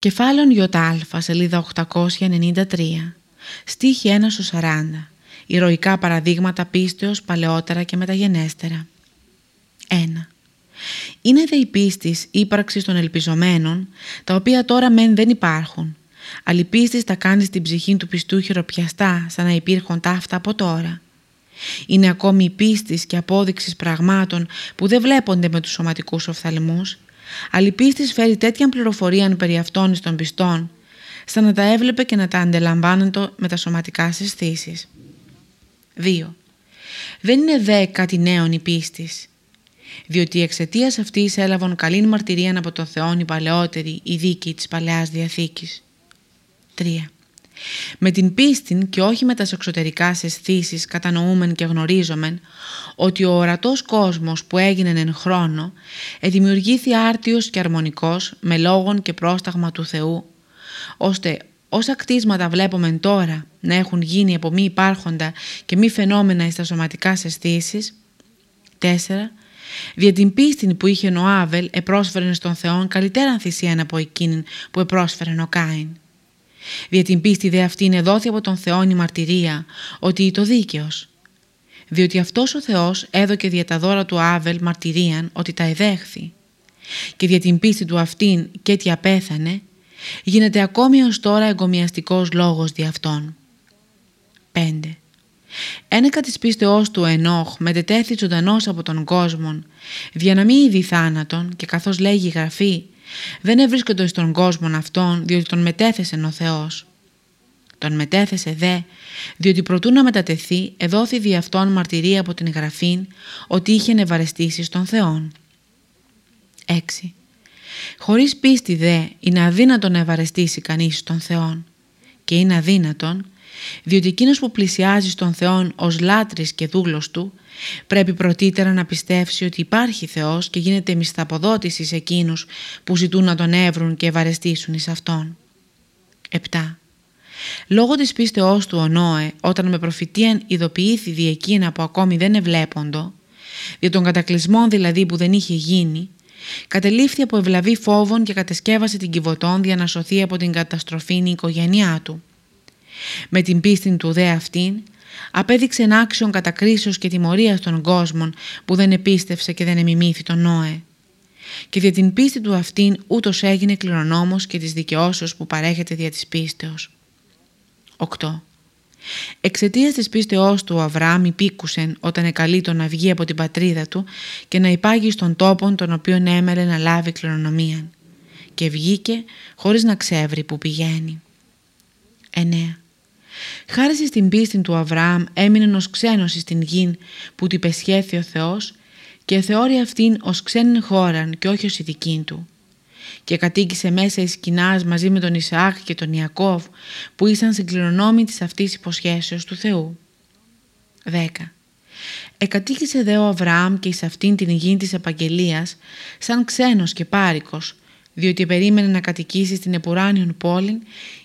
Κεφάλαιον ΙΑ, σελίδα 893, στίχη 1 40, ηρωικά παραδείγματα πίστεως παλαιότερα και μεταγενέστερα. 1. Είναι δε η πίστης ύπαρξης των ελπιζομένων, τα οποία τώρα μεν δεν υπάρχουν, αλλά η πίστης τα κάνει στην ψυχή του πιστού χειροπιαστά, σαν να υπήρχαν ταύτα από τώρα. Είναι ακόμη η πίστης και απόδειξης πραγμάτων που δεν βλέπονται με τους σωματικούς οφθαλμούς, αλλά η πίστη φέρει τέτοια πληροφορία περί αυτών των πιστών, σαν να τα έβλεπε και να τα αντιλαμβάνονται με τα σωματικά συστήσεις. 2. Δεν είναι δε κάτι νέο η πίστη, διότι εξαιτίας αυτής έλαβαν καλή μαρτυρία από τον Θεό οι παλαιότεροι, οι δίκοι της παλαιάς διαθήκης. 3. Με την πίστη και όχι με τα εξωτερικά αισθήσεις κατανοούμεν και γνωρίζομεν ότι ο ορατός κόσμος που έγινε εν χρόνο εδημιουργήθη άρτιος και αρμονικός με λόγον και πρόσταγμα του Θεού ώστε όσα κτίσματα βλέπουμε τώρα να έχουν γίνει από μη υπάρχοντα και μη φαινόμενα στα σωματικά αισθήσεις. 4. Δια την πίστη που είχε ο Άβελ επρόσφερε στον Θεό καλύτερα θυσία από εκείνη που επρόσφερε ο Κάιν. Δια την πίστη δε αυτή είναι δόθη από τον Θεό η μαρτυρία ότι το δίκαιος. Διότι αυτός ο Θεός έδωκε δια τα δώρα του Άβελ μαρτυρίαν ότι τα εδέχθη. Και δια την πίστη του αυτήν και τι απέθανε, γίνεται ακόμη ως τώρα εγκομιαστικός λόγος δι' αυτόν. 5. Ένεκα της πίστεώς του Ενόχ μετετέθη ζωντανός από τον κόσμο, δια να μην είδη θάνατον και καθώς λέγει η Γραφή δεν ευρίσκονται στον κόσμο αυτόν διότι τον μετέθεσε ο Θεός. Τον μετέθεσε δε, διότι προτού να μετατεθεί εδόθη δι' αυτόν μαρτυρία από την Γραφήν ότι είχε ευαρεστήσει στον Θεόν. 6. Χωρίς πίστη δε είναι αδύνατο να ευαρεστήσει κανείς τον Θεόν και είναι αδύνατον διότι εκείνος που πλησιάζει στον Θεόν ως λάτρης και δούλος Του πρέπει πρωτήτερα να πιστεύσει ότι υπάρχει Θεός και γίνεται μισθαποδότηση σε εκείνους που ζητούν να Τον έβρουν και ευαρεστήσουν εις Αυτόν. 7. Λόγω της πίστεώς του ο Νόε, όταν με προφητείαν ειδοποιήθη δι' εκείνα που ακόμη δεν ευλέποντο, δι' των κατακλυσμών δηλαδή που δεν είχε γίνει, κατελήφθη από ευλαβή φόβων και κατεσκεύασε την κυβωτών για να σωθεί από την καταστροφή η οικογένειά του. Με την πίστη του δε αυτήν, απέδειξε άξιον κατακρίσεως και τιμωρίας των κόσμων που δεν επίστευσε και δεν εμιμήθη τον Νόε. Και δια την πίστη του αυτήν ούτως έγινε κληρονόμος και της δικαιώσεως που παρέχεται δια της πίστεως. 8. Εξαιτίας της πίστεώς του ο Αβραάμ υπήκουσεν όταν εκαλεί τον να βγει από την πατρίδα του και να υπάγει στον τόπο τον οποίον έμελε να λάβει κληρονομία και βγήκε χωρίς να ξέρει που πηγαίνει. 9. Χάρη στην πίστη του Αβραάμ έμεινε ως ξένος στην γη που του υπεσχέθη ο Θεός και θεώρη αυτήν ως ξένην χώραν και όχι ως η δική του και κατοίκησε μέσα εις κοινάς μαζί με τον Ισαάκ και τον Ιακώβ που ήσαν συγκληρονόμοι της αυτής υποσχέσεως του Θεού. 10. Εκατοίκησε δε ο Αβραάμ και εις αυτήν την γη της επαγγελίας σαν ξένος και πάρικος διότι περίμενε να κατοικήσει στην επουράνιον πόλη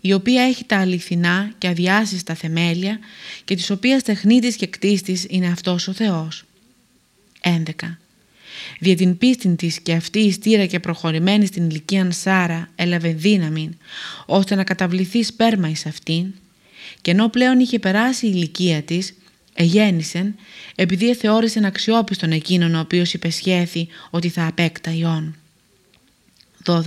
η οποία έχει τα αληθινά και αδιάσυστα θεμέλια και της οποίας τεχνίτης και κτίστης είναι αυτός ο Θεός. 11. Δια την πίστη της και αυτή η στήρα και προχωρημένη στην ηλικία Σάρα έλαβε δύναμη ώστε να καταβληθεί σπέρμα εις αυτήν και ενώ πλέον είχε περάσει η ηλικία της εγέννησεν επειδή θεώρησε αξιόπιστον εκείνον ο οποίος υπεσχέθη ότι θα απέκτα ιών. 12.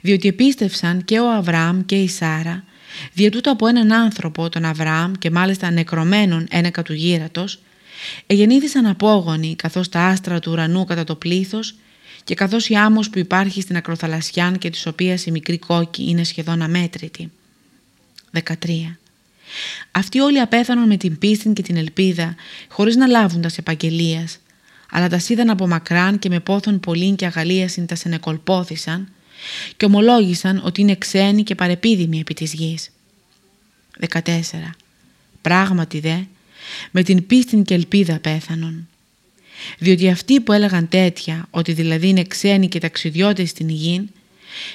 Διότι επίστευσαν και ο Αβραάμ και η Σάρα δια τούτο από έναν άνθρωπο τον Αβραάμ και μάλιστα νεκρωμένον ένεκα του γύρατος Εγεννήθησαν απόγονοι καθώς τα άστρα του ουρανού κατά το πλήθος και καθώς η άμμος που υπάρχει στην ακροθαλασσιάν και της οποίας η μικρή κόκκι είναι σχεδόν αμέτρητη. 13. Αυτοί όλοι απέθαναν με την πίστη και την ελπίδα χωρίς να λάβουν τας επαγγελίας, αλλά τας είδαν από μακράν και με πόθον πολλήν και αγαλίασιν τας σενεκολπόθησαν και ομολόγησαν ότι είναι ξένοι και παρεπίδημοι επί της γης. 14. Πράγματι δε, με την πίστη και ελπίδα πέθανον. Διότι αυτοί που έλεγαν τέτοια, ότι δηλαδή είναι ξένοι και ταξιδιώτες στην γη,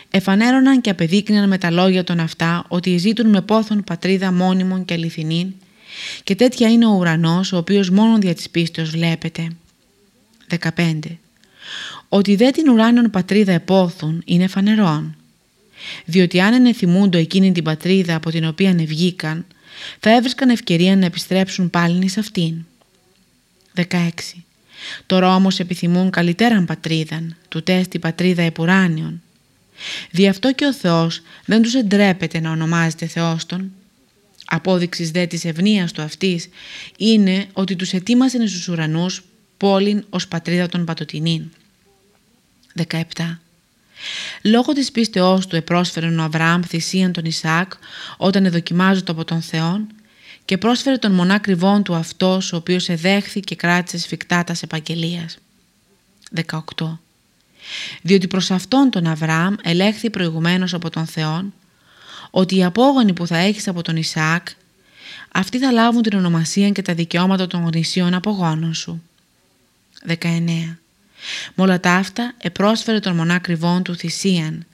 εφανέρωναν και απεδείκνυναν με τα λόγια των αυτά ότι ζήτουν με πόθον πατρίδα μόνιμον και αληθινή και τέτοια είναι ο ουρανός ο οποίος μόνο δια της πίστεως βλέπετε. 15. Ότι δε την ουράνιον πατρίδα επόθουν είναι φανερόν. διότι αν ενεθυμούντο εκείνη την πατρίδα από την οποία βγήκαν, θα έβρισκαν ευκαιρία να επιστρέψουν πάλι σε αυτήν. 16. Τώρα όμως επιθυμούν καλύτεραν πατρίδαν, του τέστη πατρίδα επουράνιον. Δι' αυτό και ο Θεός δεν τους εντρέπεται να ονομάζεται Θεός Τον. Απόδειξης δε της ευνοίας του αυτής είναι ότι τους ετοίμασε στους ουρανούς πόλην ως πατρίδα των πατοτινήν. 17. Λόγω της πίστεώς του επρόσφερε ο Αβραάμ θυσίαν τον Ισαάκ όταν εδοκιμάζεται από τον Θεόν και πρόσφερε τον μονά κρυβόν του αυτός ο οποίος εδέχθη και κράτησε σφιχτά τας επαγγελίας. 18. Διότι προς αυτόν τον Αβραάμ ελέγχθη προηγουμένως από τον Θεόν ότι οι απόγονοι που θα έχεις από τον Ισαάκ αυτοί θα λάβουν την ονομασία και τα δικαιώματα των γνησίων απογόνων σου. 19. Με όλα τα αυτά επρόσφερε τον μονά κρυβόν του θυσίαν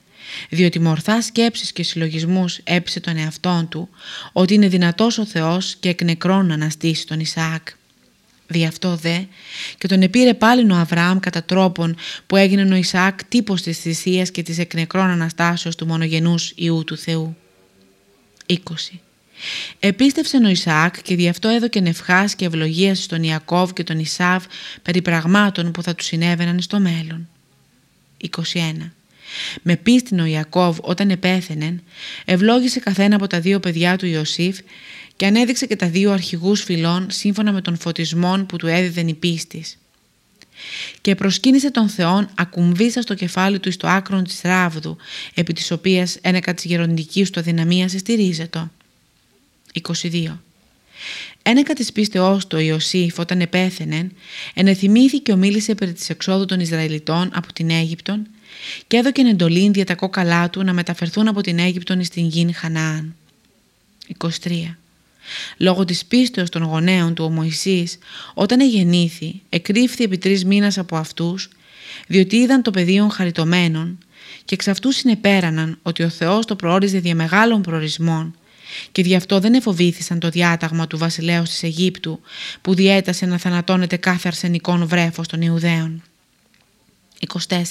διότι με ορθά σκέψεις και συλλογισμούς έψε τον εαυτόν του ότι είναι δυνατός ο Θεός και εκ νεκρών να αναστήσει τον Ισαάκ. Δι' αυτό δε και τον επήρε πάλι ο Αβραάμ κατά τρόπον που έγινε ο Ισαάκ τύπος της θυσίας και της εκ νεκρών αναστάσεως του μονογενούς Ιού του Θεού. 20. Επίστευσε ο Ισαάκ και δι' αυτό έδωκε νευχάς και ευλογίας στον Ιακώβ και τον Ισάβ περί πραγμάτων που θα τους συνέβαιναν στο μέλλον. 21. Με πίστην ο Ιακώβ όταν επέθαινε, ευλόγησε καθένα από τα δύο παιδιά του Ιωσήφ και ανέδειξε και τα δύο αρχηγούς φυλών σύμφωνα με τον φωτισμό που του έδιδεν η πίστης. Και προσκύνησε τον Θεόν ακουμβήσα στο κεφάλι του εις το άκρον της ράβδου, επί της οποίας ένεκα της γεροντικής του αδυναμίας στηρίζεται. 22. Ένεκα της πίστεώς του ο Ιωσήφ όταν επέθαινε, ενεθυμήθηκε ο μίλησε περί της εξόδου των Ισραηλιτών από την Αίγυπτον και έδωκε εντολή δια τα κόκαλά του να μεταφερθούν από την Αίγυπτον στην γην Χαναάν. 23. Λόγω της πίστεως των γονέων του ο Μωυσής, όταν εγεννήθη, εκρύφθη επί τρεις μήνας από αυτούς, διότι είδαν το πεδίο χαριτωμένων και εξ αυτού συνεπέραναν ότι ο Θεός το προόριζε δια μεγάλων προορισμών και δι' αυτό δεν εφοβήθησαν το διάταγμα του βασιλέως της Αιγύπτου που διέτασε να θανατώνεται κάθε αρσενικών βρέφος των Ιουδαίων. 24.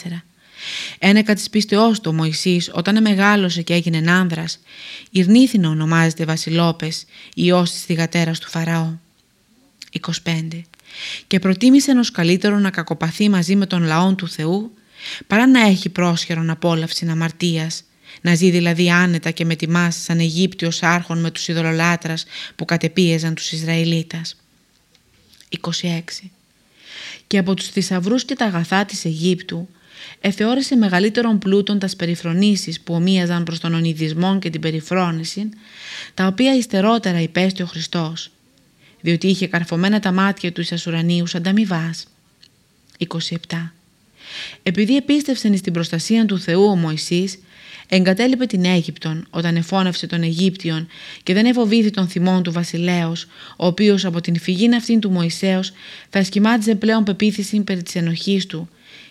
Ένεκα της πίστεώς του ο Μωυσής όταν μεγάλωσε και έγινε άνδρας, ηρνήθη να ονομάζεται Βασιλόπες, ιός της θυγατέρας του Φαραώ. 25. Και προτίμησε ενός καλύτερο να κακοπαθεί μαζί με τον λαόν του Θεού, παρά να έχει πρόσχερον απόλαυση αμαρτίας, να ζει δηλαδή άνετα και με τιμάς σαν Αιγύπτιος άρχον με τους ειδωλολάτρας που κατεπίεζαν τους Ισραηλίτας. 26. Και από τους θησαυρούς και τα αγαθά της Αιγύπτου εθεώρησε μεγαλύτερον πλούτον τας περιφρονήσεις που ομοίαζαν προς τον ονειδισμό και την περιφρόνηση, τα οποία υστερότερα υπέστη ο Χριστός, διότι είχε καρφωμένα τα μάτια του εις ασουρανίους ανταμοιβάς. 27. Επειδή επίστευσεν στην προστασία του Θεού ο Μωυσής, εγκατέλειπε την Αίγυπτον όταν εφώνευσε τον Αιγύπτιον και δεν εφοβήθη τον θυμών του βασιλέως, ο οποίος από την φυγή αυτήν του Μωυσέως θα σχημάτιζε πλέον πεποίθηση περί της ενοχής του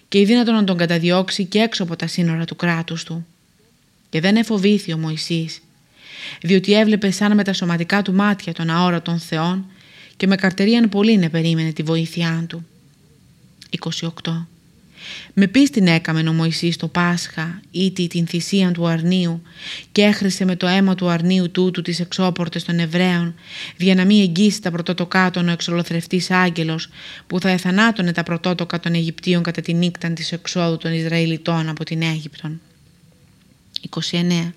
και η δύνατο να τον καταδιώξει και έξω από τα σύνορα του κράτους του. Και δεν εφοβήθη ο Μωυσής, διότι έβλεπε σαν με τα σωματικά του μάτια τον αόρατον Θεών και με καρτερίαν πολύ περίμενε τη βοήθειά του. 28. Με πίστην έκαμε ο Μωυσής το Πάσχα ήτι την θυσία του αρνίου και έχρισε με το αίμα του αρνίου τούτου τις εξώπορτες των Εβραίων για να μην εγγύσει τα πρωτότοκά των ο εξολοθρευτής άγγελος που θα εθανάτωνε τα πρωτότοκα των Αιγυπτίων κατά τη νύκτα της εξόδου των Ισραηλιτών από την Αίγυπτον. 29.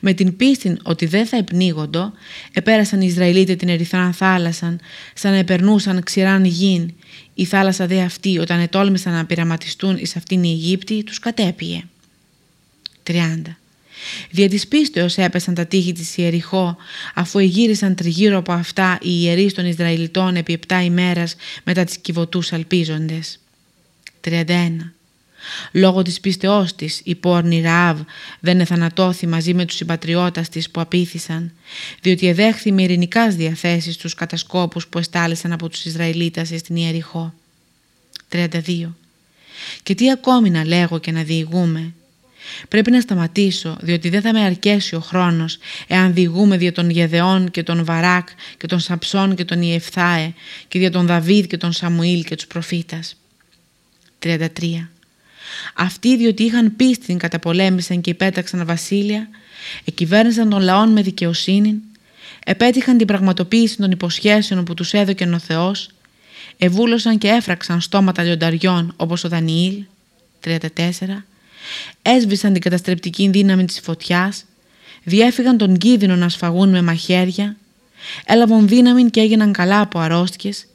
Με την πίστη ότι δεν θα επνίγοντο, επέρασαν οι Ισραηλίτες την ερυθρά θάλασσαν, σαν να επερνούσαν ξηράν γην. Η θάλασσα δε αυτή, όταν ετόλμησαν να πειραματιστούν εις αυτήν οι Αιγύπτιοι, τους κατέπιε. 30. Δια της πίστεως έπεσαν τα τείχη της Ιεριχώ, αφού εγύρισαν τριγύρω από αυτά οι ιερείς των Ισραηλιτών επί επτά ημέρας μετά τις κυβωτούς αλπίζοντες. 31. Λόγω της πίστεώς της η πόρνη Ραάβ δεν εθανατώθη μαζί με τους συμπατριώτας της που απήθησαν, διότι εδέχθη με ειρηνικάς διαθέσεις τους κατασκόπους που εστάλησαν από τους Ισραηλίτας στην Ιεριχώ. 32. Και τι ακόμη να λέγω και να διηγούμε; Πρέπει να σταματήσω, διότι δεν θα με αρκέσει ο χρόνος εάν διηγούμε δια των Γεδεών και των Βαράκ και των Σαψών και των Ιεφθάε και δια των Δαβίδ και των Σαμουήλ και τους προφήτας. 33. Αυτοί διότι είχαν πίστη καταπολέμησαν και υπέταξαν βασίλεια, εκυβέρνησαν των λαών με δικαιοσύνη, επέτυχαν την πραγματοποίηση των υποσχέσεων που τους έδωκε ο Θεός, ευούλωσαν και έφραξαν στόματα λιονταριών όπως ο Δανιήλ, 34, έσβησαν την καταστρεπτική δύναμη της φωτιάς, διέφυγαν τον κίνδυνο να σφαγούν με μαχαίρια, έλαβαν δύναμη και έγιναν καλά από αρρώστιες,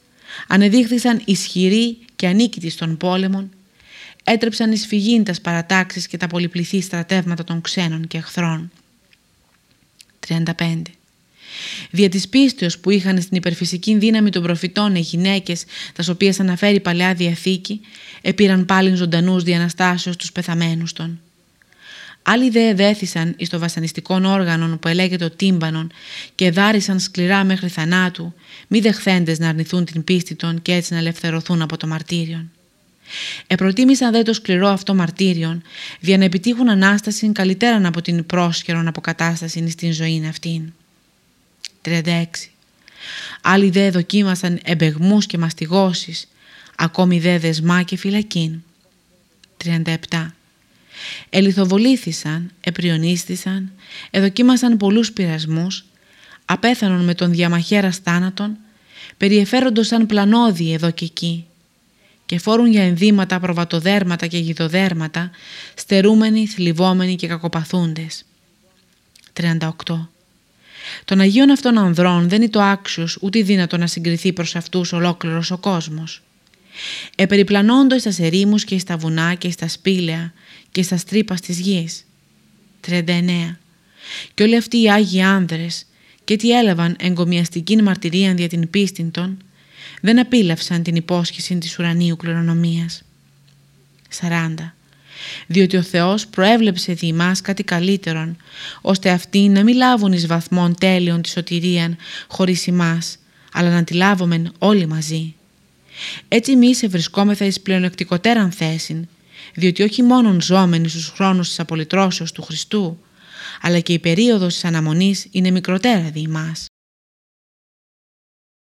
ανεδείχθησαν ισχυροί και ανίκητοι στον πόλεμο, έτρεψαν εις φυγήν τας παρατάξεις και τα πολυπληθή στρατεύματα των ξένων και εχθρών. 35. Δια της πίστεως που είχαν στην υπερφυσική δύναμη των προφητών οι γυναίκες, τας οποίες αναφέρει η Παλαιά Διαθήκη, επήραν πάλιν ζωντανούς διαναστάσεως τους πεθαμένους των. Άλλοι δε δέθησαν εις το βασανιστικό όργανο που ελέγεται ο τύμπανον και δάρισαν σκληρά μέχρι θανάτου, μη δεχθέντες να αρνηθούν την πίστη των και έτσι να ελευθερωθούν από το μαρτύριον. Επροτίμησαν δε το σκληρό αυτό μαρτύριον, για να επιτύχουν ανάσταση καλύτερα από την πρόσχερον αποκατάσταση στην ζωή αυτήν. 36. Άλλοι δε δοκίμασαν εμπεγμούς και μαστιγώσεις, ακόμη δε δεσμά και φυλακήν. 37. Ελιθοβολήθησαν, επριονίστησαν, εδοκίμασαν πολλούς πειρασμούς, απέθανον με τον διαμαχαίρας θάνατον, περιεφέροντος σαν πλανόδιοι εδώ και εκεί και φόρουν για ενδύματα, προβατοδέρματα και γιδοδέρματα, στερούμενοι, θλιβόμενοι και κακοπαθούντες. 38. Των Αγίων αυτών ανδρών δεν είναι το άξιος ούτε δύνατο να συγκριθεί προς αυτούς ολόκληρος ο κόσμος. Επεριπλανώντος στα ερήμους και στα βουνά και στα σπήλαια και στα στρίπα της γης. 39. Και όλοι αυτοί οι Άγιοι άνδρες και τι έλαβαν εγκομιαστική μαρτυρία δια την πίστη των, δεν απίλαυσαν την υπόσχεση της ουρανίου κληρονομίας. 40. Διότι ο Θεός προέβλεψε δι' μας κάτι καλύτερον, ώστε αυτοί να μην λάβουν εις βαθμόν τέλειον τη σωτηρίαν χωρίς εμάς, αλλά να τη λάβουμε όλοι μαζί. Έτσι εμεί ευρισκόμεθα εις πλεονεκτικότεραν θέση, διότι όχι μόνον ζώμενοι στους χρόνους της απολυτρώσεως του Χριστού, αλλά και η περίοδος της αναμονής είναι μικροτέρα δι' μας.